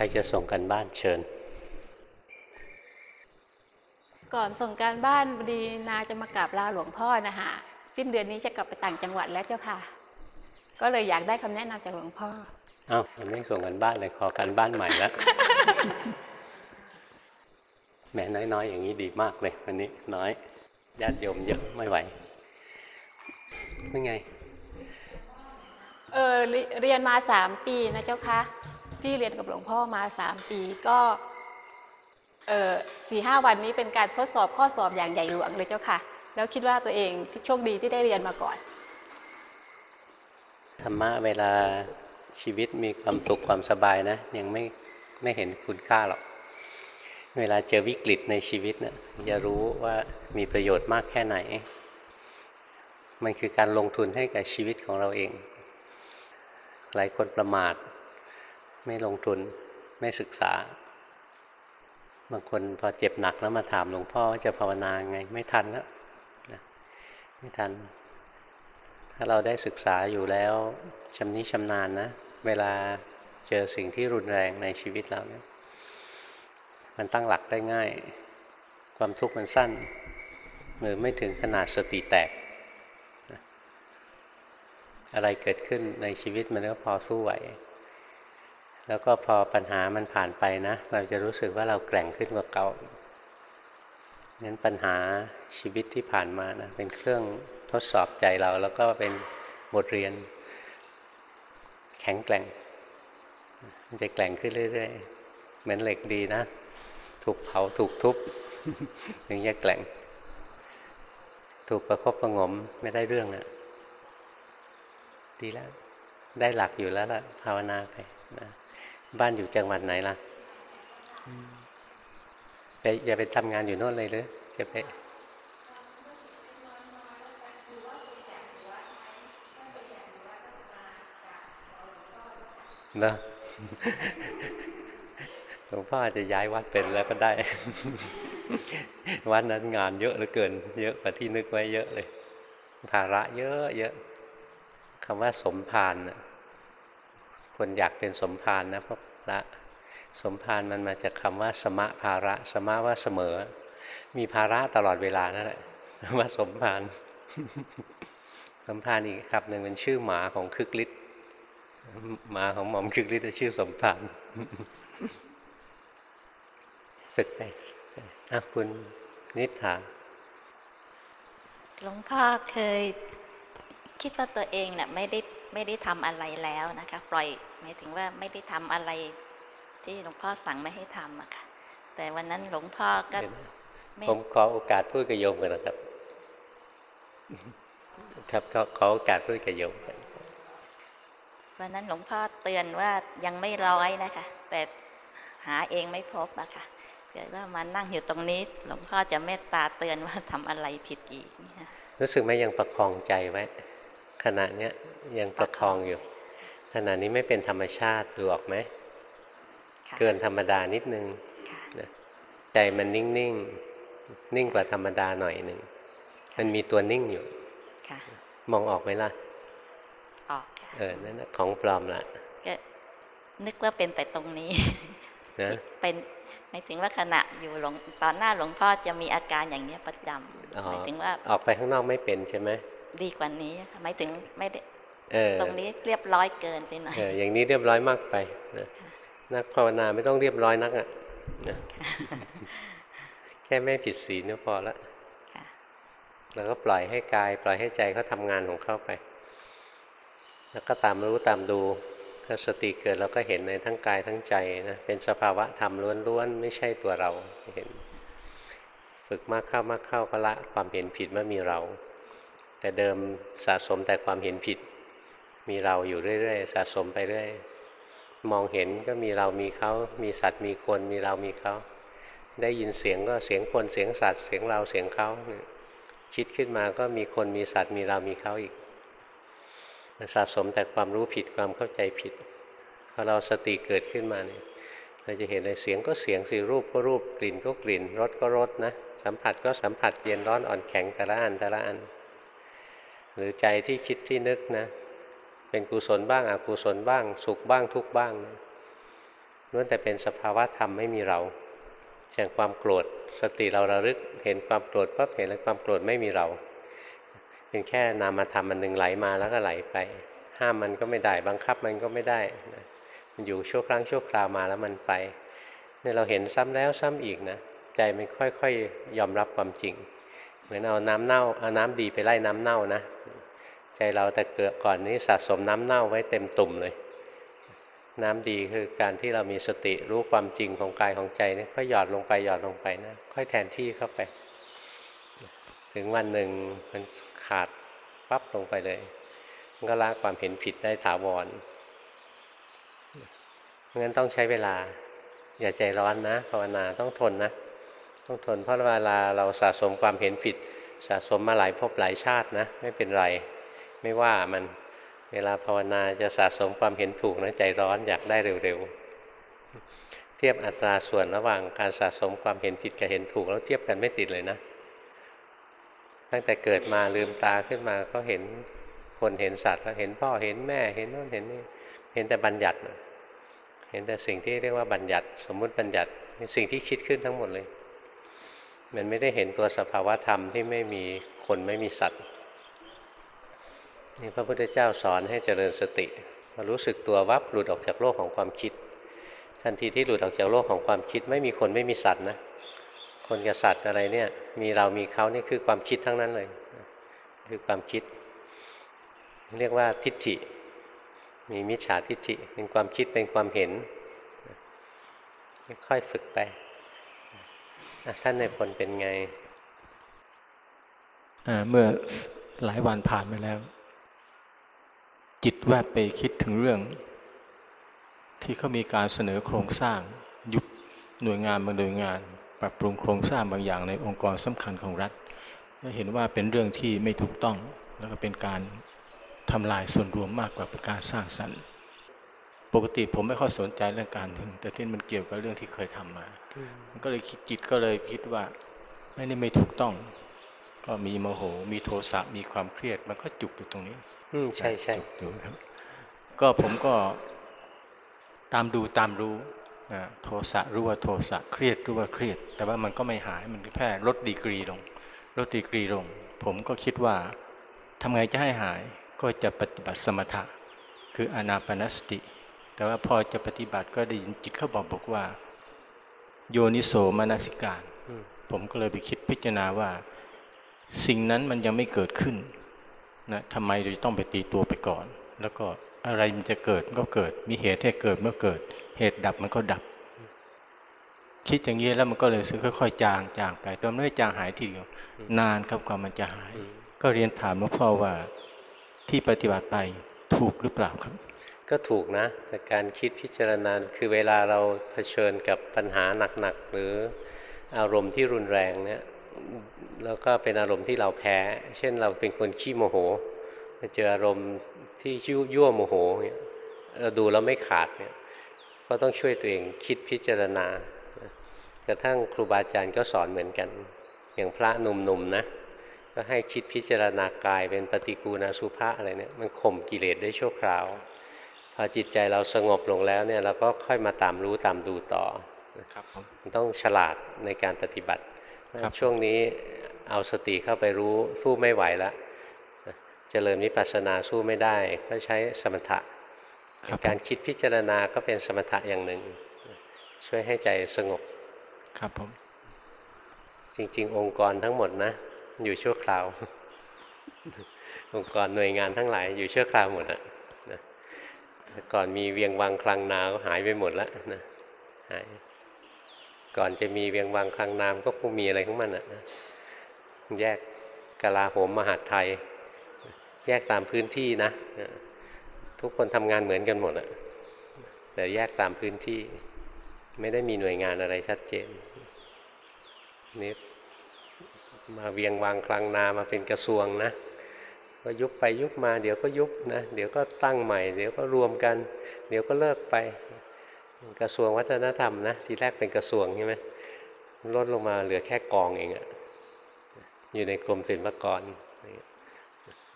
รจะส่งกันบ้านเชิญ ก่อนส่งการบ้านพอดีนาจะมากราบลาหลวงพ่อนะคะสิ้นเดือนนี้จะกลับไปต่างจังหวัดแล้วเจ้าค่ะ ก็เลยอยากได้คำแนะนำจากหลวงพ่อเอ้ามันไม่ส่งกันบ้านเลยขอกันบ้านใหม่แล้วแหม่น้อยๆ อย่างนี้ดีมากเลยวันนี้น้อยญาติโยมเยอะไม่ไหวนี่ไงเออเรีเรียนมาสามปีนะเจ้าค่ะ ที่เรียนกับหลวงพ่อมาสามปีก็เออสี่ห้าวันนี้เป็นการทดสอบข้อสอบอย่างใหญ่หลวงเลยเจ้าค่ะ แล้วคิดว่าตัวเองที่โชคดีที่ได้เรียนมาก่อน ธรรมะเวลาชีวิตมีความสุขความสบายนะ ยังไม่ไม่เห็นคุณค่าหรอก เวลาเจอวิกฤตในชีวิตเนะ่ยจะรู้ว่ามีประโยชน์มากแค่ไหน มันคือการลงทุนให้กับชีวิตของเราเอง หลายคนประมาท ไม่ลงทุนไม่ศึกษา บางคนพอเจ็บหนักแล้วมาถามหลวงพ่อว่าจะภาวนาไง ไม่ทันแล้วนะไม่ทัน ถ้าเราได้ศึกษาอยู่แล้วชำนิชำนาญนะ เวลาเจอสิ่งที่รุนแรงในชีวิตเราเนี่ยมันตั้งหลักได้ง่าย ความทุกข์มันสั้นหรือไม่ถึงขนาดสติแตก อะไรเกิดขึ้นในชีวิตมันก็พอสู้ไหว แล้วก็พอปัญหามันผ่านไปนะ เราจะรู้สึกว่าเราแกร่งขึ้นกว่าเก่างั้นปัญหาชีวิตที่ผ่านมานะเป็นเครื่องทดสอบใจเรา แล้วก็เป็นบทเรียน แข็งแกร่ง มันจะแกร่งขึ้นเรื่อยๆ เหมือนเหล็กดีนะ ถูกเผาถูกทุบถึงจะแกร่ง ถูกประคบประงมไม่ได้เรื่องนะดีแล้ว ได้หลักอยู่แล้วล่ะภาวนาไปนะ บ้านอยู่จังหวัดไหนล่ะไปอย่าไปทำงานอยู่โน่นเลยหรือจะไปนะหลวงพ่ออาจจะย้ายวัดเป็นแล้วก็ได้ วัดนั้นงานเยอะเหลือเกิน เยอะกว่าที่นึกไว้เยอะเลย ภาระเยอะเยอะคำว่าสมภารนะ คนอยากเป็นสมภารนะเพราะละสมภารมันมาจากคำว่า สมะภาระ สมะว่าเสมอ มีภาระตลอดเวลานั่นแหละว่าสมภารสมภารอีกครับหนึ่งเป็นชื่อหมาของคึกฤทธิ์หมาของหม่อมคึกฤทธิ์ชื่อสมภารฝึกไปอะคุณนิษฐาหลวงพ่อเคยคิดว่าตัวเองเนี่ยไม่ได้ไม่ได้ทำอะไรแล้วนะคะ ปล่อย หมายถึงว่าไม่ได้ทำอะไร ที่หลวงพ่อสั่งไม่ให้ทำอะค่ะ แต่วันนั้นหลวงพ่อก็เห็นไหมไม่ผมขอโอกาสพูดกับโยมกันนะครับ ครับขอขอโอกาสพูดกับโยมกันวันนั้นหลวงพ่อเตือนว่ายังไม่ร้อยนะคะ แต่หาเองไม่พบอะค่ะเกิดว่ามานั่งอยู่ตรงนี้ หลวงพ่อจะเมตตาเตือนว่าทำอะไรผิดอีกเนี่ยรู้สึกไหมยังประคองใจไว้ขณะเนี้ยยังประคองอยู่ ขณะนี้ไม่เป็นธรรมชาติดูออกไหมค่ะเกินธรรมดานิดนึงค่ะนะใจมันนิ่งนิ่งๆนิ่งกว่าธรรมดาหน่อยหนึ่ง มันมีตัวนิ่งอยู่ค่ะมองออกไหมล่ะ ออกค่ะเออนั่นน่ะของปลอมละก็นึกว่าเป็นแต่ตรงนี้นะเป็นหมายถึงว่าขณะอยู่หลวงตอนหน้าหลวงพ่อจะมีอาการอย่างเนี้ยประจำอ๋อหมายถึงว่าออกไปข้างนอกไม่เป็นใช่ไหมดีกว่านี้ค่ะหมายถึงไม่ได้เออ ตรงนี้เรียบร้อยเกินไปหน่อยเอออย่างนี้เรียบร้อยมากไปนะนักภาวนาไม่ต้องเรียบร้อยนักอะนะแค่ไม่ผิดศีลก็พอละค่ะแล้วก็ปล่อยให้กาย ปล่อยให้ใจเขาทำงานของเขาไป แล้วก็ตามรู้ตามดูถ้าสติเกิดเราก็เห็นในทั้งกายทั้งใจนะเป็นสภาวะธรรมล้วนๆไม่ใช่ตัวเราเห็น ฝึกมากเข้ามากเข้าก็ละความเห็นผิดว่ามีเรา แต่เดิมสะสมแต่ความเห็นผิด มีเราอยู่เรื่อยๆสะสมไปเรื่อยมองเห็นก็มีเรามีเขา มีสัตว์มีคนมีเรามีเขา ได้ยินเสียงก็เสียงคนเสียงสัตว์เสียงเราเสียงเขาคิดขึ้นมาก็มีคนมีสัตว์มีเรามีเขาอีกสะสมแต่ความรู้ผิดความเข้าใจผิดพอเราสติเกิดขึ้นมาเนี่ยเราจะเห็นเลยเสียงก็เสียงสิรูปก็รูปกลิ่นก็กลิ่นรสก็รสนะสัมผัสก็สัมผัสเย็นร้อนอ่อนแข็งแต่ละอันแต่ละอัน หรือใจที่คิดที่นึกนะ เป็นกุศลบ้างอกุศลบ้าง สุขบ้างทุกบ้างนะล้วนแต่เป็นสภาวะธรรมไม่มีเราเช่นความโกรธสติเราระลึกเห็นความโกรธปั๊บเห็นแล้วความโกรธไม่มีเรา เป็นแค่นามธรรมมันหนึ่งไหลมาแล้วก็ไหลไป ห้ามมันก็ไม่ได้บังคับมันก็ไม่ได้มันอยู่ชั่วครั้งชั่วคราวมาแล้วมันไปเนี่ยเราเห็นซ้ำแล้วซ้ำอีกนะใจมันค่อยๆยอมรับความจริง เหมือนเอาน้ำเน่าเอาน้ำดีไปไล่น้ำเน่านะ ใจเราแต่เกิดก่อนนี้สะสมน้ำเน่าไว้เต็มตุ่มเลย น้ำดีคือการที่เรามีสติรู้ความจริงของกายของใจนี่ค่อยหยอดลงไปหยอดลงไปนะค่อยแทนที่เข้าไป ถึงวันหนึ่งมันขาดปั๊บลงไปเลยมันก็ละความเห็นผิดได้ถาวรงั้นต้องใช้เวลา อย่าใจร้อนนะภาวนาต้องทนนะ ต้องทนเพราะเวลาเราสะสมความเห็นผิด สะสมมาหลายภพหลายชาตินะ ไม่เป็นไร ไม่ว่ามันเวลาภาวนาจะสะสมความเห็นถูกนะใจร้อนอยากได้เร็วๆ เทียบอัตราส่วนระหว่างการสะสมความเห็นผิดกับเห็นถูกแล้วเทียบกันไม่ติดเลยนะ ตั้งแต่เกิดมาลืมตาขึ้นมาก็เห็นคนเห็นสัตว์แล้วเห็นพ่อเห็นแม่เห็นโน่นเห็นนี่เห็นแต่บัญญัติ เห็นแต่สิ่งที่เรียกว่าบัญญัติ สมมุติบัญญัติสิ่งที่คิดขึ้นทั้งหมดเลย มันไม่ได้เห็นตัวสภาวะธรรมที่ไม่มีคนไม่มีสัตว์ นี่พระพุทธเจ้าสอนให้เจริญสติพอรู้สึกตัววับหลุดออกจากโลกของความคิด ทันทีที่หลุดออกจากโลกของความคิด ไม่มีคนไม่มีสัตว์นะคนกับสัตว์อะไรเนี่ย มีเรามีเขานี่คือความคิดทั้งนั้นเลย คือความคิด เรียกว่าทิฏฐิ มีมิจฉาทิฏฐิเป็นความคิดเป็นความเห็น ค่อยฝึกไปท่านในผลเป็นไงเมื่อหลายวันผ่านไปแล้ว จิตแวบไปคิดถึงเรื่อง ที่เขามีการเสนอโครงสร้าง ยุบหน่วยงานบางหน่วยงาน ปรับปรุงโครงสร้างบางอย่างในองค์กรสำคัญของรัฐและเห็นว่าเป็นเรื่องที่ไม่ถูกต้อง แล้วก็เป็นการทำลายส่วนรวมมากกว่าเป็นการสร้างสรรค์ ปกติผมไม่ค่อยสนใจเรื่องการเมืองแต่ที่มันเกี่ยวกับเรื่องที่เคยทำมามันก็เลยคิดจิตก็เลยคิดว่าไม่นี่ไม่ถูกต้อง ก็มีโมโห มีโทสะมีความเครียด มันก็จุกอยู่ตรงนี้ อืมใช่ใช่จุกอยู่ครับ ก็ผมก็ตามดูตามรู้นะโทสะรู้ว่าโทสะเครียดรู้ว่าเครียด แต่ว่ามันก็ไม่หายมันแค่ลดดีกรีลงลดดีกรีลง ผมก็คิดว่าทำไงจะให้หายก็จะปฏิบัติสมถะ คืออานาปานสติ แต่ว่าพอจะปฏิบัติก็ได้ยินจิตเขาบอกบอกว่า โยนิโสมนสิการอืมผมก็เลยไปคิดพิจารณาว่า สิ่งนั้นมันยังไม่เกิดขึ้นนะทำไมเราจะต้องไปตีตัวไปก่อน แล้วก็อะไรมันจะเกิดก็เกิด มีเหตุให้เกิดเมื่อเกิด เหตุดับมันก็ดับ คิดอย่างนี้แล้วมันก็เลยค่อยๆจางจางไปแต่ไม่จางหายทีเดียวนานครับกว่ามันจะหาย ก็เรียนถามหลวงพ่อว่าที่ปฏิบัติไปถูกหรือเปล่าครับ ก็ถูกนะ แต่การคิดพิจารณาคือเวลาเราเผชิญกับปัญหาหนักๆหรืออารมณ์ที่รุนแรงเนี่ย แล้วก็เป็นอารมณ์ที่เราแพ้ เช่นเราเป็นคนขี้โมโหมาเจออารมณ์ที่ยั่วยั่วโมโหเนี่ยเราดูแล้วไม่ขาดเนี่ยก็ต้องช่วยตัวเองคิดพิจารณา กระทั่งครูบาอาจารย์ก็สอนเหมือนกัน อย่างพระหนุ่มๆนะก็ให้คิดพิจารณากายเป็นปฏิกูณาสุภาอะไรเนี่ยมันข่มกิเลสได้ชั่วคราว พอจิตใจเราสงบลงแล้วเนี่ยเราก็ค่อยมาตามรู้ตามดูต่อครับผมมันต้องฉลาดในการปฏิบัติครับ ช่วงนี้เอาสติเข้าไปรู้สู้ไม่ไหวแล้วเจริญวิปัสสนาสู้ไม่ได้ก็ใช้สมถะครับการคิดพิจารณาก็เป็นสมถะอย่างหนึ่ง ช่วยให้ใจสงบครับผมจริง ๆ องค์กรทั้งหมดนะ อยู่ชั่วคราว องค์กรหน่วยงานทั้งหลาย อยู่ชั่วคราวหมดอะนะก่อนมีเวียงวังคลังนาก็หายไปหมดแล้วนะหาย ก่อนจะมีเวียงวังคลังนามก็คงมีอะไรของมันอะนะแยกกลาโหมมหาไทย แยกตามพื้นที่นะนะทุกคนทำงานเหมือนกันหมดอะแต่แยกตามพื้นที่ ไม่ได้มีหน่วยงานอะไรชัดเจนนี่มาเวียงวางคลังนามาเป็นกระทรวงนะก็ยุบไปยุบมา เดี๋ยวก็ยุบนะ เดี๋ยวก็ตั้งใหม่ เดี๋ยวก็รวมกัน เดี๋ยวก็เลิกไป กระทรวงวัฒนธรรมนะทีแรกเป็นกระทรวงใช่ไหมลดลงมาเหลือแค่กองเองอะอยู่ในกรมศิลปากร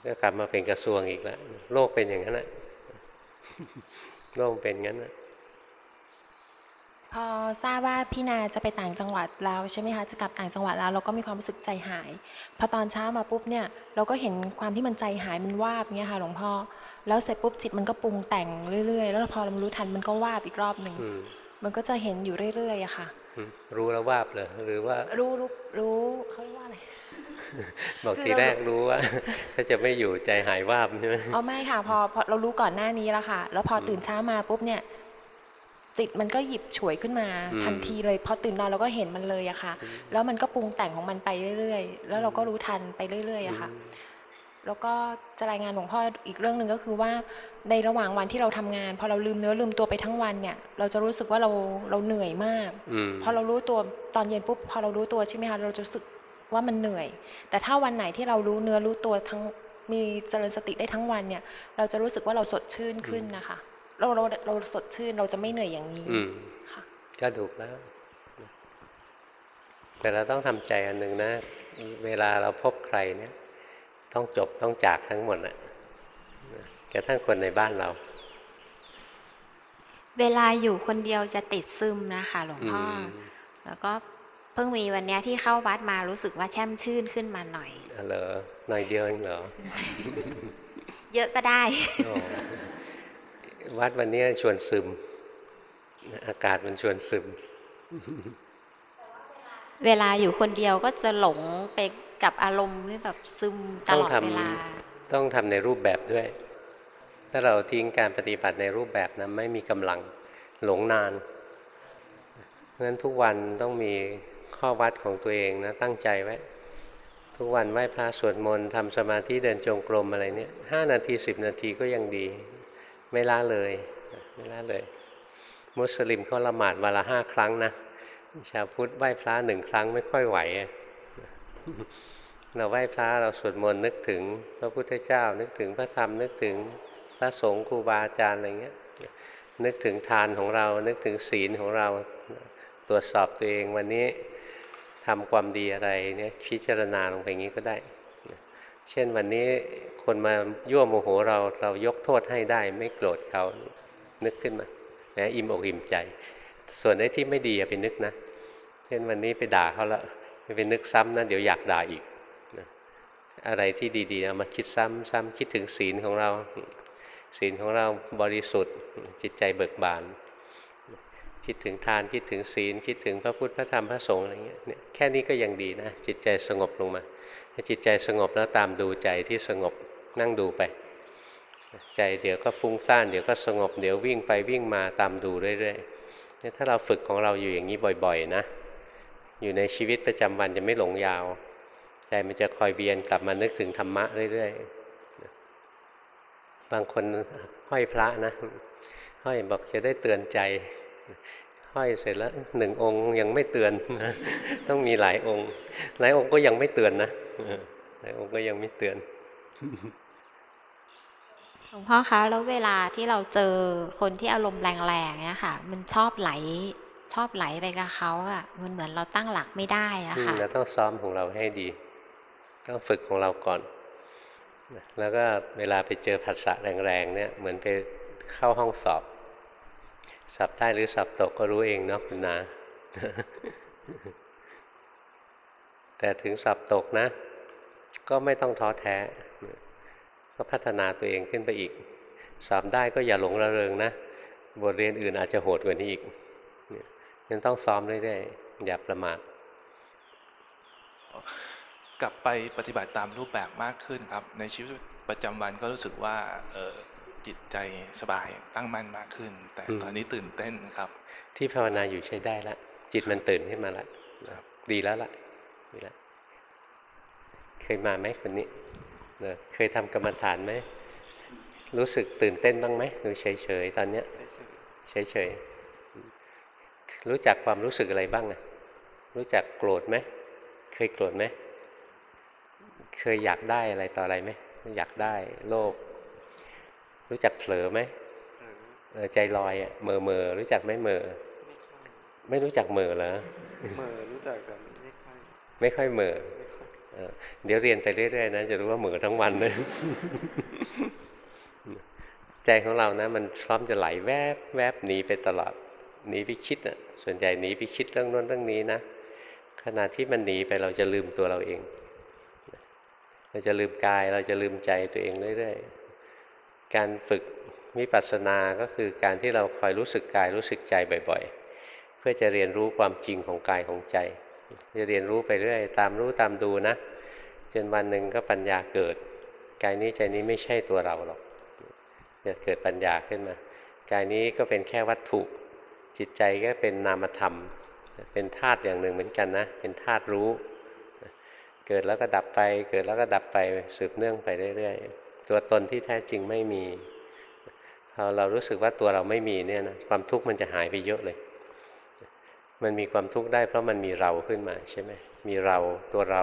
ก็กลับมาเป็นกระทรวงอีกแล้วโลกเป็นอย่างนั้นแหละโลกเป็นงั้นนะพอทราบว่าพี่นาจะไปต่างจังหวัดแล้วใช่ไหมคะจะกลับต่างจังหวัดแล้วเราก็มีความรู้สึกใจหาย พอตอนเช้ามาปุ๊บเนี่ย เราก็เห็นความที่มันใจหายมันวาบเงี้ยค่ะหลวงพ่อ แล้วเสร็จปุ๊บจิตมันก็ปรุงแต่งเรื่อยๆ แล้วพอเรารู้ทันมันก็วาบอีกรอบหนึ่งอืมมันก็จะเห็นอยู่เรื่อยๆอะค่ะอืมรู้แล้วว่าบเลยหรือว่า รู้รู้รู้เขาเรียกว่าอะไรบอกคือทีเราแรกรู้ว่า ถ้าจะไม่อยู่ใจหายวาบใช่ไหมอ๋อไม่ค่ะพอพอเรารู้ก่อนหน้านี้แล้วค่ะ แล้วพอตื่นเช้ามาปุ๊บเนี่ยจิตมันก็หยิบฉวยขึ้นมาอืมทันทีเลยพอตื่นนอนเราก็เห็นมันเลยอะค่ะ แล้วมันก็ปรุงแต่งของมันไปเรื่อยๆ แล้วเราก็รู้ทันไปเรื่อยๆอะค่ะ แล้วก็จะรายงานหลวงพ่ออีกเรื่องหนึ่งก็คือว่าในระหว่างวันที่เราทำงาน พอเราลืมเนื้อลืมตัวไปทั้งวันเนี่ย เราจะรู้สึกว่าเราเราเหนื่อยมากอืมพอเรารู้ตัวตอนเย็นปุ๊บพอเรารู้ตัวใช่ไหมคะเราจะรู้สึกว่ามันเหนื่อย แต่ถ้าวันไหนที่เรารู้เนื้อรู้ตัวทั้งมีเจริญสติได้ทั้งวันเนี่ย เราจะรู้สึกว่าเราสดชื่นขึ้นนะคะ เราเราเราสดชื่นเราจะไม่เหนื่อยอย่างนี้อืมค่ะก็ถูกแล้ว แต่เราต้องทำใจอันหนึ่งนะ เวลาเราพบใครเนี่ย ต้องจบต้องจากทั้งหมดอะกระทั่งคนในบ้านเรา เวลาอยู่คนเดียวจะติดซึมนะคะหลวงอืพ่ออมแล้วก็เพิ่งมีวันเนี้ยที่เข้าวัดมารู้สึกว่าแช่มชื่นขึ้นมาหน่อยอ๋อเหรอหน่อยเดียวเองเหรอ เยอะก็ได้อ๋อวัดวันนี้ชวนซึม อากาศมันชวนซึม เวลาอยู่คนเดียวก็จะหลงไป กับอารมณ์ที่แบบซึมตลอดต้องทำเวลา ต้องทำในรูปแบบด้วย ถ้าเราทิ้งการปฏิบัติในรูปแบบนะไม่มีกำลังหลงนานเพราะฉะนั้นทุกวันต้องมีข้อวัดของตัวเองนะตั้งใจไว้ ทุกวันไหว้พระสวดมนต์ทำสมาธิเดินจงกรมอะไรเนี่ยห้านาทีสิบนาทีก็ยังดี ไม่ละเลย ไม่ละเลย มุสลิมเขาละหมาดวันละห้าครั้งนะ ชาวพุทธไหว้พระหนึ่งครั้งไม่ค่อยไหวอะ เราไหว้พระเราสวดมนต์นึกถึง พระพุทธเจ้า นึกถึงพระธรรมนึกถึงพระสงฆ์ครูบาอาจารย์อะไรเงี้ยนึกถึงทานของเรา นึกถึงศีลของเราตรวจสอบตัวเองวันนี้ทำความดีอะไรเนี่ยพิจารณาลงไปงี้ก็ได้ เช่นวันนี้คนมายั่วโมโหเราเรายกโทษให้ได้ไม่โกรธเขานึกขึ้นมานะอิ่มอกอิ่มใจ ส่วนไอ้ที่ไม่ดีอย่าไปนึกนะ เช่นวันนี้ไปด่าเขาแล้วไปนึกซ้ำนะเดี๋ยวอยากด่าอีก อะไรที่ดีๆเอามาคิดซ้ำซ้ำคิดถึงศีลของเรา ศีลของเราบริสุทธิ์จิตใจเบิกบาน คิดถึงทานคิดถึงศีล คิดถึงพระพุทธพระธรรมพระสงฆ์อะไรเงี้ยเนี่ยแค่นี้ก็ยังดีนะ จิตใจสงบลงมาถ้าจิตใจสงบแล้วตามดูใจที่สงบนั่งดูไป ใจเดี๋ยวก็ฟุ้งซ่านเดี๋ยวก็สงบเดี๋ยววิ่งไปวิ่งมาตามดูเรื่อยๆเนี่ยถ้าเราฝึกของเราอยู่อย่างนี้บ่อย ๆ นะ อยู่ในชีวิตประจำวันจะไม่หลงยาว มันจะคอยเวียนกลับมานึกถึงธรรมะเรื่อยๆ บางคนห้อยพระนะ ห้อยบอกจะได้เตือนใจ ห้อยเสร็จแล้วหนึ่งองค์ยังไม่เตือน ต้องมีหลายองค์ หลายองค์ก็ยังไม่เตือนนะหลายองค์ก็ยังไม่เตือนหลวงพ่อคะแล้วเวลาที่เราเจอคนที่อารมณ์แรงๆเนี่ยค่ะ มันชอบไหลชอบไหลไปกับเขาอะมันเหมือนเราตั้งหลักไม่ได้อะอืมค่ะเราต้องซ้อมของเราให้ดี ต้องฝึกของเราก่อน แล้วก็เวลาไปเจอผัสสะแรงๆเนี่ยเหมือนไปเข้าห้องสอบ สอบได้หรือสอบตกก็รู้เองเนาะคุณนา แต่ถึงสอบตกนะ ก็ไม่ต้องท้อแท้ ก็พัฒนาตัวเองขึ้นไปอีก สอบได้ก็อย่าหลงระเริงนะ บทเรียนอื่นอาจจะโหดกว่านี้อีกเนี่ยยังต้องซ้อมเรื่อยๆอย่าประมาท กลับไปปฏิบัติตามรูปแบบมากขึ้นครับ ในชีวิตประจำวันก็รู้สึกว่าเอ่อจิตใจสบายตั้งมั่นมากขึ้น แต่อืมตอนนี้ตื่นเต้นครับ ที่ภาวนาอยู่ใช้ได้ละจิตมันตื่นขึ้นมาละดีแล้วละดีแล้วเคยมาไหมคนนี้เออเคยทำกรรมฐานไหมรู้สึกตื่นเต้นบ้างไหมหรือเฉยเฉยๆตอนเนี้ยเฉยเฉยๆรู้จักความรู้สึกอะไรบ้างอะรู้จักโกรธไหมเคยโกรธไหม เคยอยากได้อะไรต่ออะไรไหมอยากได้โลภรู้จักเผลอไหมเออใจลอยอะเมอเมอรู้จักไหมเมอไม่รู้จักเมอเหรอเมื่อรู้จักแต่ไม่ค่อยไม่ค่อยเมอไม่ค่อยเออเดี๋ยวเรียนไปเรื่อยๆนะจะรู้ว่าเหมอทั้งวันเลยใจของเรานะมันพร้อมจะไหลแวบแวบหนีไปตลอดหนีไปคิดอะส่วนใหญ่หนีไปคิดเรื่องโน้นเรื่องนี้นะขณะที่มันหนีไปเราจะลืมตัวเราเอง เราจะลืมกายเราจะลืมใจตัวเองเรื่อยๆ การฝึกวิปัสสนาก็คือการที่เราคอยรู้สึกกายรู้สึกใจบ่อยๆ เพื่อจะเรียนรู้ความจริงของกายของใจ จะเรียนรู้ไปเรื่อยตามรู้ตามดูนะจนวันหนึ่งก็ปัญญาเกิด กายนี้ใจนี้ไม่ใช่ตัวเราหรอกจะเกิดปัญญาขึ้นมากายนี้ก็เป็นแค่วัตถุ จิตใจก็เป็นนามธรรม เป็นธาตุอย่างหนึ่งเหมือนกันนะ เป็นธาตุรู้ เกิดแล้วก็ดับไป เกิดแล้วก็ดับไปสืบเนื่องไปเรื่อยๆ ตัวตนที่แท้จริงไม่มีพอเรารู้สึกว่าตัวเราไม่มีเนี่ยนะความทุกข์มันจะหายไปเยอะเลย มันมีความทุกข์ได้เพราะมันมีเราขึ้นมาใช่ไหมมีเราตัวเรา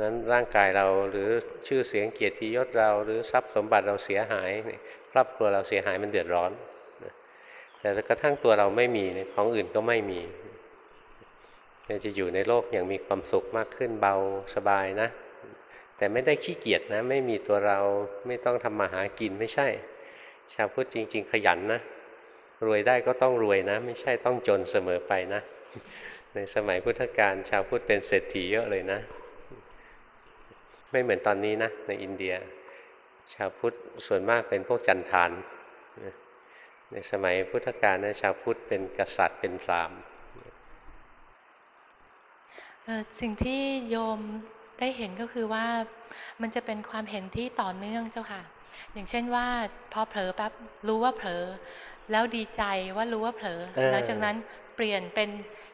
นั้นร่างกายเราหรือชื่อเสียงเกียรติยศเรา หรือทรัพย์สมบัติเราเสียหายครอบครัวเราเสียหายมันเดือดร้อนแต่กระทั่งตัวเราไม่มีของอื่นก็ไม่มี จะอยู่ในโลกอย่างมีความสุขมากขึ้นเบาสบายนะ แต่ไม่ได้ขี้เกียจนะ ไม่มีตัวเราไม่ต้องทำมาหากินไม่ใช่ ชาวพุทธจริง ๆ ขยันนะรวยได้ก็ต้องรวยนะ ไม่ใช่ต้องจนเสมอไปนะ ในสมัยพุทธกาลชาวพุทธเป็นเศรษฐีเยอะเลยนะ ไม่เหมือนตอนนี้นะ ในอินเดีย ชาวพุทธส่วนมากเป็นพวกจันทาน ในสมัยพุทธกาลนะชาวพุทธเป็นกษัตริย์เป็นพราหมณ์ สิ่งที่โยมได้เห็นก็คือว่ามันจะเป็นความเห็นที่ต่อเนื่องเจ้าค่ะ อย่างเช่นว่าพอเผลอปั๊บรู้ว่าเผลอ แล้วดีใจว่ารู้ว่าเผลอเออหลังจากนั้นเปลี่ยนเป็น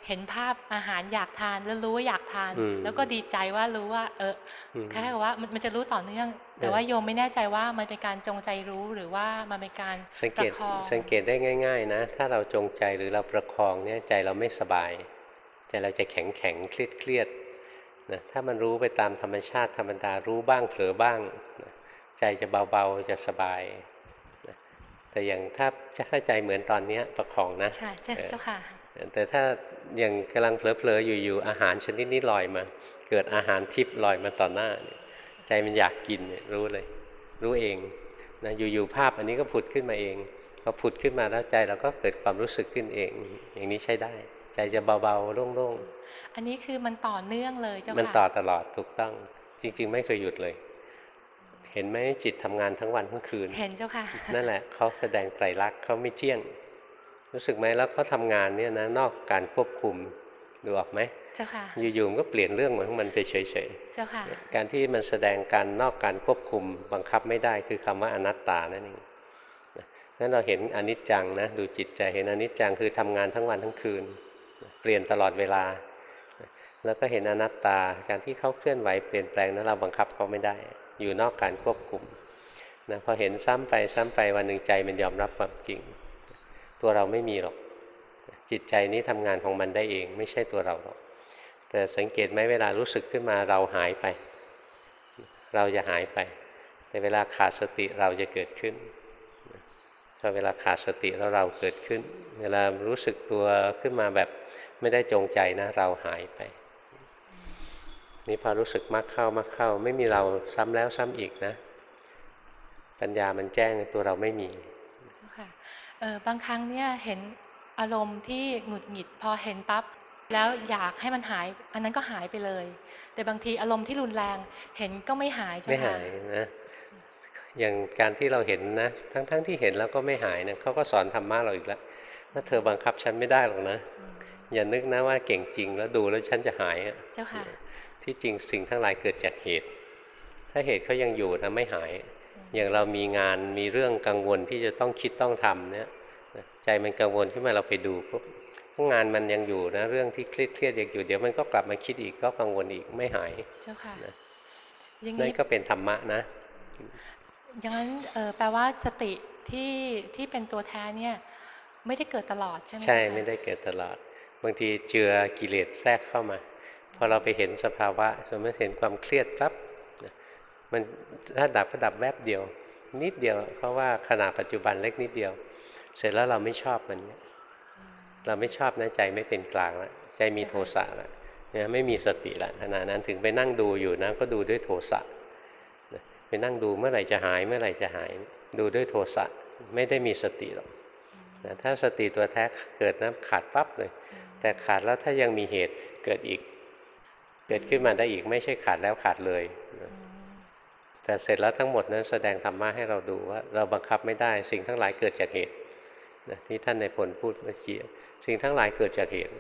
เห็นภาพอาหารอยากทานแล้วรู้ว่าอยากทานอืมแล้วก็ดีใจว่ารู้ว่า เอออืมแค่ว่ามันมันจะรู้ต่อเนื่อง แต่เออว่าโยมไม่แน่ใจว่ามันเป็นการจงใจรู้หรือว่ามันเป็นการสังปเกระตคองสังเกตได้ง่าย ๆ นะ ถ้าเราจงใจหรือเราประคองเนี่ยใจเราไม่สบาย ใจเราจะแข็งแข็งเครียดเครียดๆนะถ้ามันรู้ไปตามธรรมชาติธรรมดารู้บ้างเผลอบ้างนะใจจะเบาๆจะสบายนะแต่อย่างถ้าถ้าใจเหมือนตอนเนี้ยประคองนะใช่ใช่เออเจ้าค่ะ แต่ถ้าอย่างกำลังเผลอๆอยู่ๆอาหารชนิดนี้ลอยมา เกิดอาหารทิพย์ลอยมาต่อหน้าเนี่ยใจมันอยากกินเนี่ยรู้เลย รู้เองนะอยู่ๆภาพอันนี้ก็ผุดขึ้นมาเองพอผุดขึ้นมาแล้วใจเราก็เกิดความรู้สึกขึ้นเอง อย่างนี้ใช้ได้ ใจจะเบาๆโล่งอันนี้คือมันต่อเนื่องเลยเจ้าๆค่ะ มันต่อตลอดถูกต้อง จริง ๆ ไม่เคยหยุดเลย เห็นไหมจิตทำงานทั้งวันทั้งคืน เห็นเจ้าค่ะ นั่นแหละเขาแสดงไตรลักษณ์เขาไม่เที่ยง รู้สึกไหมแล้วเขาทำงานเนี่ยนะนอกการควบคุมดูออกไหมเจ้าค่ะ อยู่ๆมันก็เปลี่ยนเรื่องเหมือนของมันไปเฉยเจ้าค่ะๆการที่มันแสดงการนอกการควบคุมบังคับไม่ได้คือคำว่าอนัตตานั่นเองนะนั้นเราเห็นอนิจจังนะดูจิตใจเห็นอนิจจังคือทำงานทั้งวันทั้งคืน เปลี่ยนตลอดเวลา แล้วก็เห็นอนัตตาการที่เขาเคลื่อนไหวเปลี่ยนแปลงนั้นเราบังคับเขาไม่ได้ อยู่นอกการควบคุมนะพอเห็นซ้ำไปซ้ำไปวันหนึ่งใจมันยอมรับความจริง ตัวเราไม่มีหรอก จิตใจนี้ทำงานของมันได้เอง ไม่ใช่ตัวเราหรอก แต่สังเกตไหมเวลารู้สึกขึ้นมาเราหายไป เราจะหายไป แต่เวลาขาดสติเราจะเกิดขึ้น อเวลาขาดสติแล้วเราเกิดขึ้น เวลารู้สึกตัวขึ้นมาแบบไม่ได้จงใจนะ เราหายไป นี่พอรู้สึกมากเข้ามากเข้า ไม่มีเราซ้ำแล้วซ้ำอีกนะ ปัญญามันแจ้งตัวเราไม่มีเจ้าค่ะเออบางครั้งเนี่ยเห็นอารมณ์ที่หงุดหงิดพอเห็นปั๊บแล้วอยากให้มันหาย อันนั้นก็หายไปเลย แต่บางทีอารมณ์ที่รุนแรงเห็นก็ไม่หายเจ้าไม่ค่ะหายนะ อย่างการที่เราเห็นนะ ทั้งๆทที่เห็นแล้วก็ไม่หายนะเขาก็สอนธรรมะเราอีกแล้วว่าเธอบังคับฉันไม่ได้หรอกนะ อย่านึกนะว่าเก่งจริงแล้วดูแล้วฉันจะหายอะเจ้าค่ะที่จริงสิ่งทั้งหลายเกิดจากเหตุ ถ้าเหตุเขายังอยู่นะไม่หาย อย่างเรามีงานมีเรื่องกังวลที่จะต้องคิดต้องทำเนี่ยใจมันกังวลขึ้นมาเราไปดูปุ๊บงานมันยังอยู่นะเรื่องที่เครียดเครียดๆยังอยู่เดี๋ยวมันก็กลับมาคิดอีกก็กังวลอีกไม่หาย เจ้าค่ะนะอย่างนั่นี้นก็เป็นธรรมะนะ อย่างนั้นแปลว่าสติที่ที่เป็นตัวแท้เนี่ยไม่ได้เกิดตลอดใช่ไหมใช่ไม่ได้เกิดตลอด บางทีเจือกิเลสแทรกเข้ามาพอเราไปเห็นสภาวะ สมมติเห็นความเครียดปั๊บมันถ้าดับก็ดับแวบเดียว นิดเดียว เพราะว่าขณะปัจจุบันเล็กนิดเดียว เสร็จแล้วเราไม่ชอบมัน เราไม่ชอบนะใจไม่เป็นกลางแล้วใจมีโทสะแล้วเนี่ยไม่มีสติละขณะนั้นถึงไปนั่งดูอยู่นะก็ดูด้วยโทสะ ไปนั่งดูเมื่อไหร่จะหายเมื่อไหร่จะหาย ดูด้วยโทสะไม่ได้มีสติหรอกนะถ้าสติตัวแท้เกิดนะขาดปั๊บเลย แต่ขาดแล้วถ้ายังมีเหตุเกิดอีก เกิดขึ้นมาได้อีกไม่ใช่ขาดแล้วขาดเลยนะแต่เสร็จแล้วทั้งหมดนั้นแสดงธรรมะให้เราดูว่า เราบังคับไม่ได้สิ่งทั้งหลายเกิดจากเหตุนะที่ท่านในผลพูดเมื่อกี้สิ่งทั้งหลายเกิดจากเหตุ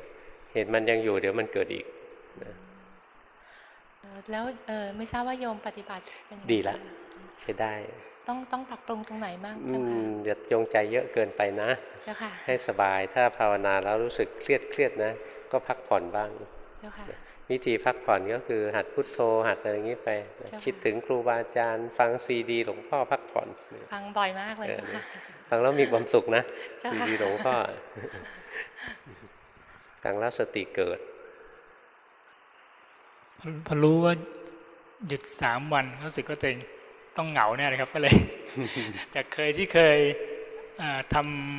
เหตุมันยังอยู่เดี๋ยวมันเกิดอีกนะ แล้วเออไม่ทราบว่าโยมปฏิบัติเป็นยังไงดีละบ้างใช้ได้ ต้องต้องปรับปรุงตรงไหนบ้างอืเจ้าค่ะมอย่าจงใจเยอะเกินไปนะเจ้าค่ะให้สบายถ้าภาวนาแล้วรู้สึกเครียดเครียดนะ ก็พักผ่อนบ้างเจ้าค่ะวิธีพักผ่อนก็คือหัดพุดโทโธหัดอะไรอย่างนี้ไปเจ้าค่ะคิดถึงครูบาอาจารย์ ฟังซีดีหลวงพ่อพักผ่อนฟังบ่อยมากเลยเออเจ้าค่ะฟังแล้วมีความสุขนะเจ้าซีค่ะดีหลวงพ่อฟังแล้วสติเกิด พอรู้ว่าหยุดสามวันรู้สึกว่าตัวเองต้องเหงาแน่เลยครับก็เลยจากเคยที่เคยเอ่อท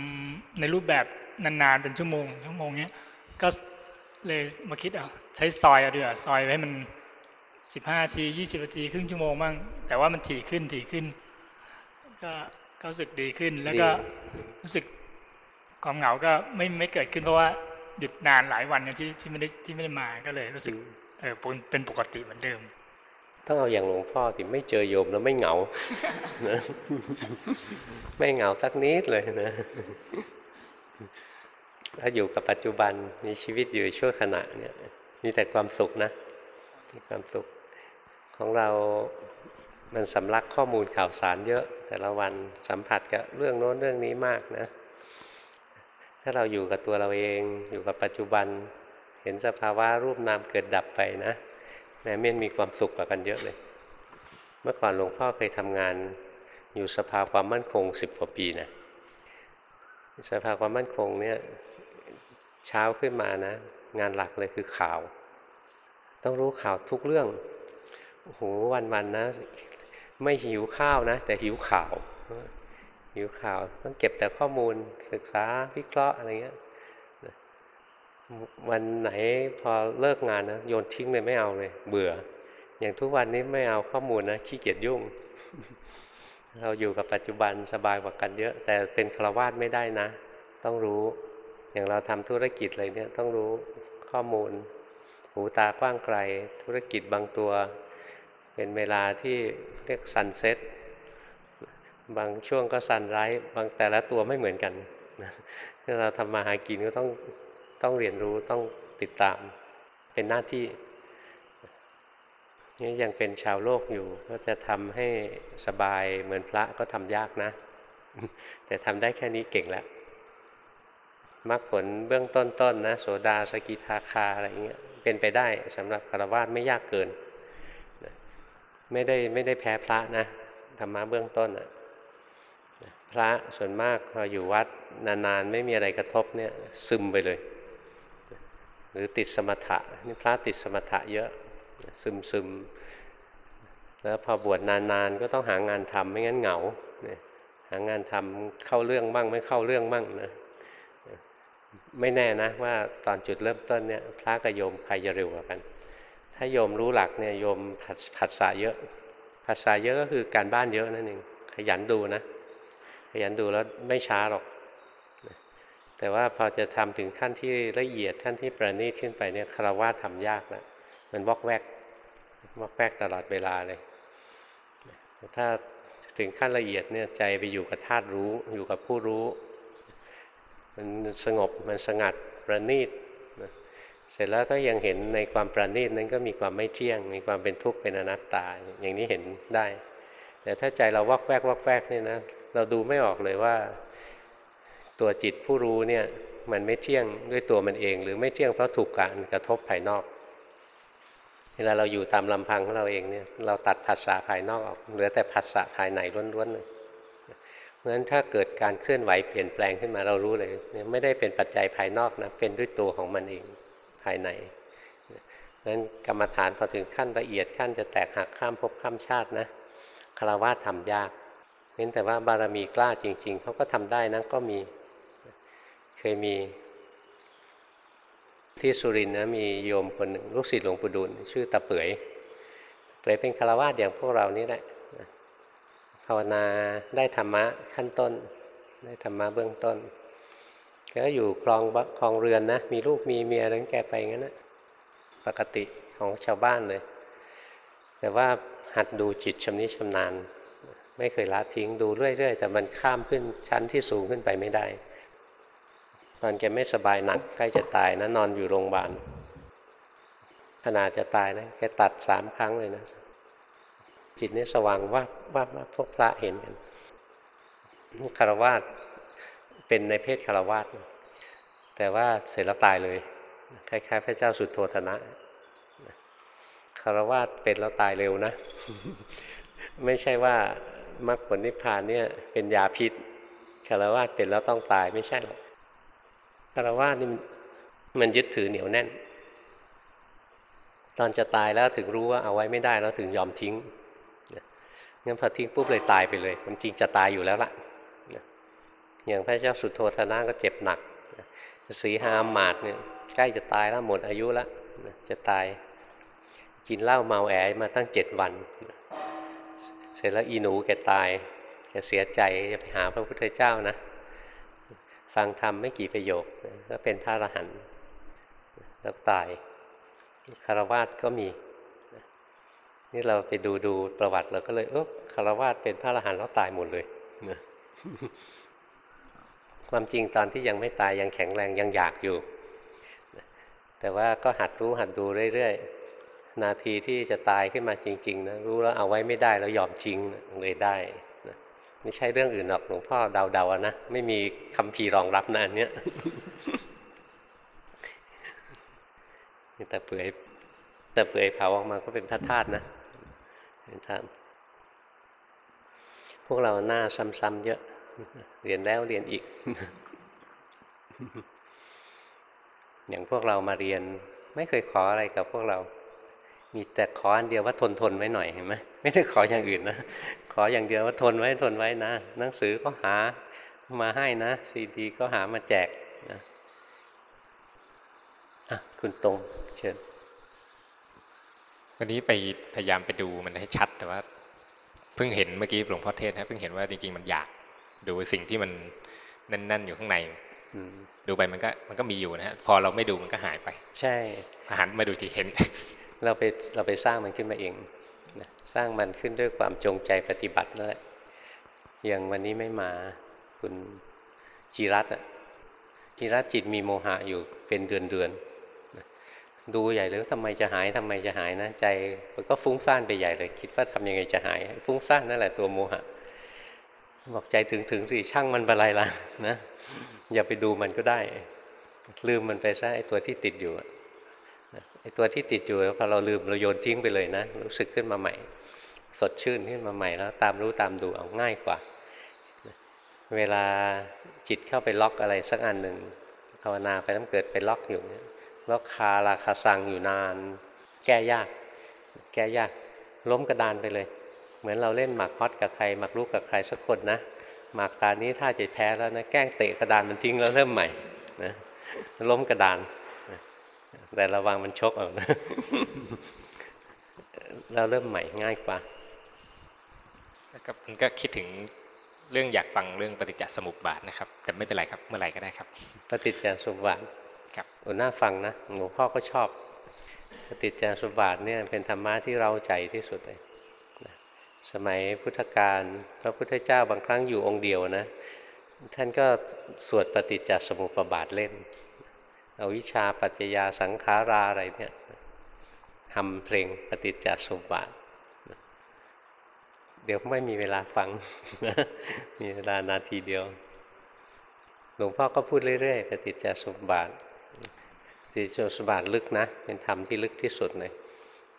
ำในรูปแบบนานๆเป็นชั่วโมงชั่วโมงเนี้ยก็เลยมาคิดเอาใช้ซอยเอาดีกว่าซอยไว้ให้มันสิบห้าทียี่สิบนาทีครึ่งชั่วโมงบ้างแต่ว่ามันถี่ขึ้นถี่ขึ้น ก็ก็รู้สึกดีขึ้น แล้วก็ดีรู้สึกความเหงาก็ไม่ไม่เกิดขึ้นเพราะว่าหยุดนานหลายวันเนี่ยที่ที่ไม่ได้ที่ไม่ได้มาก็เลยรู้สึก เออเป็นปกติเหมือนเดิมต้องเอาอย่างหลวงพ่อที่ไม่เจอโยมแล้วไม่เหงา ไม่เหงาสักนิดเลยนะ ถ้าอยู่กับปัจจุบันมีชีวิตอยู่ชั่วขณะเนี่ย มีแต่ความสุขนะมีความสุขของเรา มันสำลักข้อมูลข่าวสารเยอะ แต่ละวันสัมผัสกับเรื่องโน้นเรื่องนี้มากนะ ถ้าเราอยู่กับตัวเราเอง อยู่กับปัจจุบัน ห็นสภาวะรูปนามเกิดดับไปนะแม้เม่นมีความสุขกว่ากันเยอะเลย เมื่อก่อนหลวงพ่อเคยทำงานอยู่สภาความมั่นคงสิบกว่าปีนะสภาความมั่นคงเนี่ยเช้าขึ้นมานะ งานหลักเลยคือข่าว ต้องรู้ข่าวทุกเรื่องโอ้โหวันๆนะไม่หิวข้าวนะ แต่หิวข่าว หิวข่าวต้องเก็บแต่ข้อมูลศึกษาวิเคราะห์อะไรเงี้ย วันไหนพอเลิกงานนะโยนทิ้งเลยไม่เอาเลย เบื่อ อย่างทุกวันนี้ไม่เอาข้อมูลนะขี้เกียจยุ่ง เราอยู่กับปัจจุบันสบายกว่ากันเยอะ แต่เป็นฆราวาสไม่ได้นะ ต้องรู้ อย่างเราทำธุรกิจอะไรเนี่ยต้องรู้ข้อมูล หูตากว้างไกล ธุรกิจบางตัว เป็นเวลาที่เรียก sunset บางช่วงก็ sunrise บางแต่ละตัวไม่เหมือนกันถ้าเราทำมาหากินก็ต้อง ต้องเรียนรู้ต้องติดตาม เป็นหน้าที่นี่ยังเป็นชาวโลกอยู่ ก็จะทำให้สบายเหมือนพระก็ทำยากนะ แต่ทำได้แค่นี้เก่งแล้วมรรคผลเบื้องต้นๆนนะโสดาสกิทาคาอะไรเงี้ยเป็นไปได้สำหรับคารวะไม่ยากเกิน ไม่ได้ไม่ได้แพ้พระนะธรรมะเบื้องต้นอะพระส่วนมากพออยู่วัดนานๆ ไม่มีอะไรกระทบเนี่ยซึมไปเลย หรือติดสมถะนี่พระติดสมถะเยอะซึมซึมแล้วพอบวชนานๆก็ต้องหางานทำไม่งั้นเหงาเนี่ยหางานทำเข้าเรื่องบ้างไม่เข้าเรื่องบ้างนะไม่แน่นะว่าตอนจุดเริ่มต้นเนี่ยพระกับโยมใครจะเร็วกว่ากัน ถ้าโยมรู้หลักเนี่ยโยมผัดผัสสะเยอะผัสสะเยอะก็คือการบ้านเยอะนั่นเองขยันดูนะขยันดูแล้วไม่ช้าหรอก แต่ว่าพอจะทำถึงขั้นที่ละเอียดขั้นที่ประณีตขึ้นไปเนี่ยคารวะทำยากแล้วมันวอกแวกวอกแวกตลอดเวลาเลย ถ้าถึงขั้นละเอียดเนี่ยใจไปอยู่กับธาตุรู้อยู่กับผู้รู้ มันสงบมันสงัดประณีตนะเสร็จแล้วก็ยังเห็นในความประณีตนั้นก็มีความไม่เที่ยง มีความเป็นทุกข์เป็นอนัตตา อย่างนี้เห็นได้ แต่ถ้าใจเราวอกแวกวอกแวกนี่นะเราดูไม่ออกเลยว่า ตัวจิตผู้รู้เนี่ยมันไม่เที่ยงด้วยตัวมันเอง หรือไม่เที่ยงเพราะถูกการกระทบภายนอก เวลาเราอยู่ตามลำพังของเราเองเนี่ยเราตัดผัสสะภายนอกออกเหลือแต่ผัสสะภายในล้วนๆเลยเพราะฉะนั้นถ้าเกิดการเคลื่อนไหวเปลี่ยนแปลงขึ้นมาเรารู้เลยไม่ได้เป็นปัจจัยภายนอกนะเป็นด้วยตัวของมันเองภายในเพราะฉะนั้นกรรมฐานพอถึงขั้นละเอียดขั้นจะแตกหักข้ามภพข้ามชาตินะคารวะทำยากเน้นแต่ว่าบารมีกล้าจริง ๆเขาก็ทำได้นะก็มี ยมีที่สุรินทร์นะมีโยมคนหนึ่งลูกศิษย์หลวงปู่ดูลชื่อตาเปื่อยเปื่อยเป็นคารวะอย่างพวกเรานี่แหละภาวนาได้ธรรมะขั้นต้น ได้ธรรมะเบื้องต้นแกก็อยู่คลองคลองเรือนนะ มีลูกมีเมียอะไรของแกไปงั้นนะปกติของชาวบ้านเลย แต่ว่าหัดดูจิตชำนิชำนาญ ไม่เคยละทิ้งดูเรื่อยๆ แต่มันข้ามขึ้นชั้นที่สูงขึ้นไปไม่ได้ ตอนแกไม่สบายหนักใกล้จะตายนะนอนอยู่โรงพยาบาลขนาดจะตายนะแกตัดสามครั้งเลยนะ จิตนี่สว่างว่าว่าว่าพวกพระเห็นกันคารวาสเป็นในเพศคารวาสแต่ว่าเสร็จแล้วตายเลย คล้ายๆ พระเจ้าสุดโทธนะคารวาสเป็นแล้วตายเร็วนะ ไม่ใช่ว่ามรรคผลนิพพานเนี่ยเป็นยาพิษคารวาสเป็นแล้วต้องตายไม่ใช่หรอก คารวาสนี่มันยึดถือเหนียวแน่น ตอนจะตายแล้วถึงรู้ว่าเอาไว้ไม่ได้แล้วถึงยอมทิ้งงั้นพอทิ้งปุ๊บเลยตายไปเลยความจริงจะตายอยู่แล้วล่ะอย่างพระเจ้าสุโธธนะก็เจ็บหนักสีหามาดเนี่ยใกล้จะตายแล้วหมดอายุแล้วจะตายกินเหล้าเมาแอมาตั้งเจ็ดวัน เสร็จแล้วอีหนูแกตายแกเสียใจจะไปหาพระพุทธเจ้านะ ฟังธรรมไม่กี่ประโยคก็เป็นพระอรหันต์แล้วตายคารวาสก็มี นี่เราไปดูดูประวัติเราก็เลยเออคารวาสเป็นพระอรหันต์แล้วตายหมดเลยนะความจริงตอนที่ยังไม่ตายยังแข็งแรงยังอยากอยู่ แต่ว่าก็หัดรู้หัดดูเรื่อยๆ นาทีที่จะตายขึ้นมาจริง ๆ นะ รู้แล้วเอาไว้ไม่ได้แล้วยอมทิ้งเลยได้ ไม่ใช่เรื่องอื่นหรอกหลวงพ่อเดาๆนะไม่มีคำพีรองรับนะอันเนี้ยแต่เปื่อยแต่เปื่อยเผาออกมาก็เป็นพระธาตุนะเป็นธาตุพวกเราหน้าซ้ำๆเยอะ เรียนแล้วเรียนอีก อย่างพวกเรามาเรียน ไม่เคยขออะไรกับพวกเรา มีแต่ขออันเดียวว่าทนทนไว้หน่อยเห็นไหมไม่ได้ขออย่างอื่นนะขออย่างเดียวว่าทนไว้ทนไว้นะ หนังสือก็หามาให้นะซีดีก็หามาแจกนะอะคุณตรงเชิญวันนี้ไปพยายามไปดูมันให้ชัดแต่ว่า เพิ่งเห็นเมื่อกี้หลวงพ่อเทศนะเพิ่งเห็นว่าจริงๆมันอยากดูสิ่งที่มันแน่น ๆ อยู่ข้างในดูไปมันก็มันก็มีอยู่นะฮะพอเราไม่ดูมันก็หายไป ใช่อาหารมาดูที่เห็น เราไปเราไปสร้างมันขึ้นมาเองนะสร้างมันขึ้นด้วยความจงใจปฏิบัตินั่นแหละอย่างวันนี้ไม่มาคุณจีรัตน์อะจีรัตจิตมีโมหะอยู่เป็นเดือนเดือนดูใหญ่เลยทำไมจะหายทำไมจะหายนะใจมันก็ฟุ้งซ่านไปใหญ่เลย คิดว่าทำยังไงจะหาย ฟุ้งซ่านนั่นแหละตัวโมหะ บอกใจถึงถึงสิช่างมันไปไรล่ะนะอย่าไปดูมันก็ได้ ลืมมันไปซะไอ้ตัวที่ติดอยู่อ้ ตัวที่ติดอยู่พอเราลืมเราโยนทิ้งไปเลยนะ รู้สึกขึ้นมาใหม่ สดชื่นขึ้นมาใหม่แล้วตามรู้ตามดูเอาง่ายกว่า เวลาจิตเข้าไปล็อกอะไรสักอันหนึ่งภาวนาไปแล้วเกิดไปล็อกอยู่เนี่ยล็อกคาราคาซังอยู่นาน แก้ยาก แก้ยาก ล้มกระดานไปเลย เหมือนเราเล่นหมากฮอตกับใครหมากรุกกับใครสักคนนะหมากตานี้ถ้าจะแพ้แล้วนะแกล้งเตะกระดานมันทิ้งแล้วเริ่มใหม่นะล้มกระดาน แต่ระวังมันชกเอานะ เราเริ่มใหม่ง่ายกว่าแล้วก็มันก็คิดถึงเรื่องอยากฟังเรื่องปฏิจจสมุปบาทนะครับ แต่ไม่เป็นไรครับเมื่อไหร่ก็ได้ครับ ปฏิจจสมุปบาทครับโอ้น่าฟังนะหลวงพ่อก็ชอบ ปฏิจจสมุปบาทเนี่ยเป็นธรรมะที่เราใจที่สุดเลยสมัยพุทธกาลพระพุทธเจ้าบางครั้งอยู่องค์เดียวนะ ท่านก็สวดปฏิจจสมุปบาทเล่น เอาวิชาปัจจยาสังขาราอะไรเนี่ยทำเพลงปฏิจจสมุปบาทเดี๋ยวไม่มีเวลาฟัง มีเวลานาทีเดียว หลวงพ่อก็พูดเรื่อยๆปฏิจจสมุปบาทปฏิจจสมุปบาทลึกนะ เป็นธรรมที่ลึกที่สุดเลย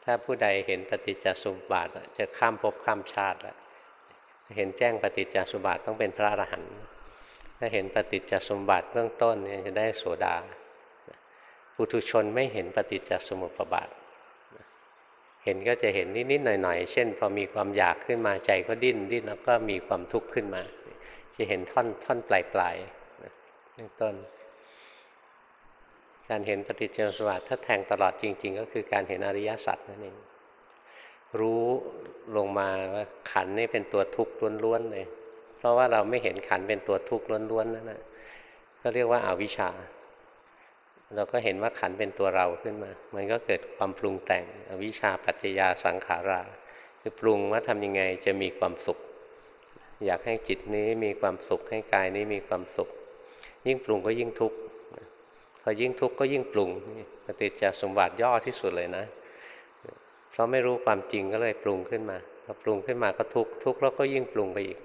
ถ้าผู้ใดเห็นปฏิจจสมุปบาทจะข้ามภพข้ามชาติแล้วเห็นแจ้งปฏิจจสมุปบาทต้องเป็นพระอรหันต์ถ้าเห็นปฏิจจสมุปบาทเบื้องต้นเนี่ยจะได้โสดา ปุถุชนไม่เห็นปฏิจจสมุปบาท เห็นก็จะเห็นนิดๆหน่อยๆ เช่น พอมีความอยากขึ้นมาใจก็ดิ้นดิ้นแล้วก็มีความทุกข์ขึ้นมา จะเห็นท่อนท่อนปลายๆเบื้องต้น การเห็นปฏิจจสมุปบาทถ้าแทงตลอดจริง ๆ ก็คือการเห็นอริยสัจนั่นเองรู้ลงมาว่าขันนี่เป็นตัวทุกข์ล้วนๆเลย เพราะว่าเราไม่เห็นขันเป็นตัวทุกข์ล้วนๆนั่นแหละก็เรียกว่าอาวิชชา เราก็เห็นว่าขันเป็นตัวเราขึ้นมา มันก็เกิดความปรุงแต่งอวิชชาปัจจยาสังขารา คือปรุงว่าทำยังไงจะมีความสุข อยากให้จิตนี้มีความสุขให้กายนี้มีความสุข ยิ่งปรุงก็ยิ่งทุกข์พอยิ่งทุกข์ก็ยิ่งปรุงปฏิจจสมบัติย่อที่สุดเลยนะ เพราะไม่รู้ความจริงก็เลยปรุงขึ้นมาพอปรุงขึ้นมาก็ทุกข์ทุกข์แล้วก็ยิ่งปรุงไปอีก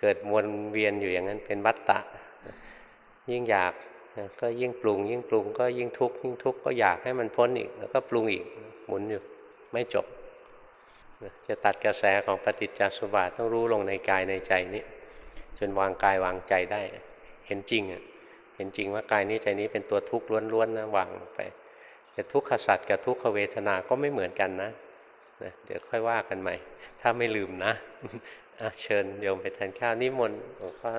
เกิดวนเวียนอยู่อย่างนั้นเป็นวัฏฏะยิ่งอยาก ก็ยิ่งปรุง ยิ่งปรุงก็ยิ่งทุกข์ยิ่งทุกข์ก็อยากให้มันพ้นอีก แล้วก็ปรุงอีกหมุนอยู่ไม่จบ จะตัดกระแสของปฏิจจสมบัติต้องรู้ลงในกายในใจนี้จนวางกายวางใจได้ เห็นจริงอะเห็นจริงว่ากายนี้ใจนี้เป็นตัวทุกข์ล้วนๆนะวางไปแต่ทุกขสัตว์กับทุกขเวทนาก็ไม่เหมือนกันนะนะเดี๋ยวค่อยว่ากันใหม่ ถ้าไม่ลืมนะะเชิญโยมไปทานข้าวนิมนต์หลวงพ่อ